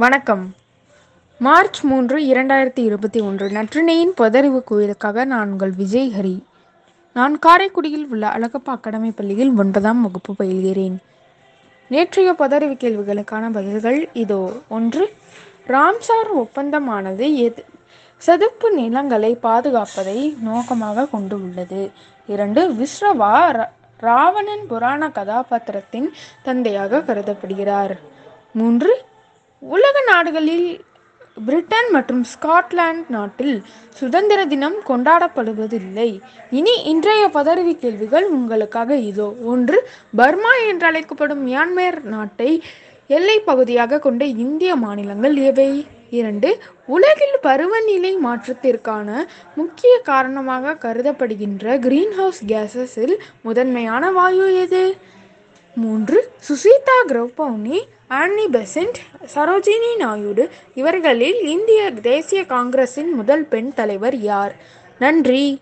வணக்கம். மார்ச் மூன்று இரண்டாயிரத்தி இருபத்தி ஒன்று நற்றினையின் பொதறிவு கோயிலுக்காக நான் உங்கள் விஜய் ஹரி. நான் காரைக்குடியில் உள்ள அழகப்பா அகாடமி பள்ளியில் ஒன்பதாம் வகுப்பு பயில்கிறேன். நேற்றைய பொதறிவு கேள்விகளுக்கான பதில்கள் இதோ. ஒன்று ராம்சார் ஒப்பந்தமானது எது? சதுப்பு நிலங்களை பாதுகாப்பதை நோக்கமாக கொண்டு உள்ளது. இரண்டு விஸ்ரவா ராவணன் புராண கதாபாத்திரத்தின் தந்தையாக கருதப்படுகிறார். மூன்று உலக நாடுகளில் பிரிட்டன் மற்றும் ஸ்காட்லாந்து நாட்டில் சுதந்திர தினம் கொண்டாடப்படுவதில்லை. இனி இன்றைய பதவி கேள்விகள் உங்களுக்காக இதோ. ஒன்று பர்மா என்றழைக்கப்படும் மியான்மர் நாட்டை எல்லை பகுதியாக கொண்ட இந்திய மாநிலங்கள் எவை? இரண்டு உலகில் பருவநிலை மாற்றத்திற்கான முக்கிய காரணமாக கருதப்படுகின்ற கிரீன்ஹவுஸ் கேஸஸில் முதன்மையான வாயு எது? மூன்று சுசீதா கிரௌபௌனி ஆன்னி பெசன்ட் சரோஜினி நாயுடு இவர்களில் இந்திய தேசிய காங்கிரஸின் முதல் பெண் தலைவர் யார்? நன்றி.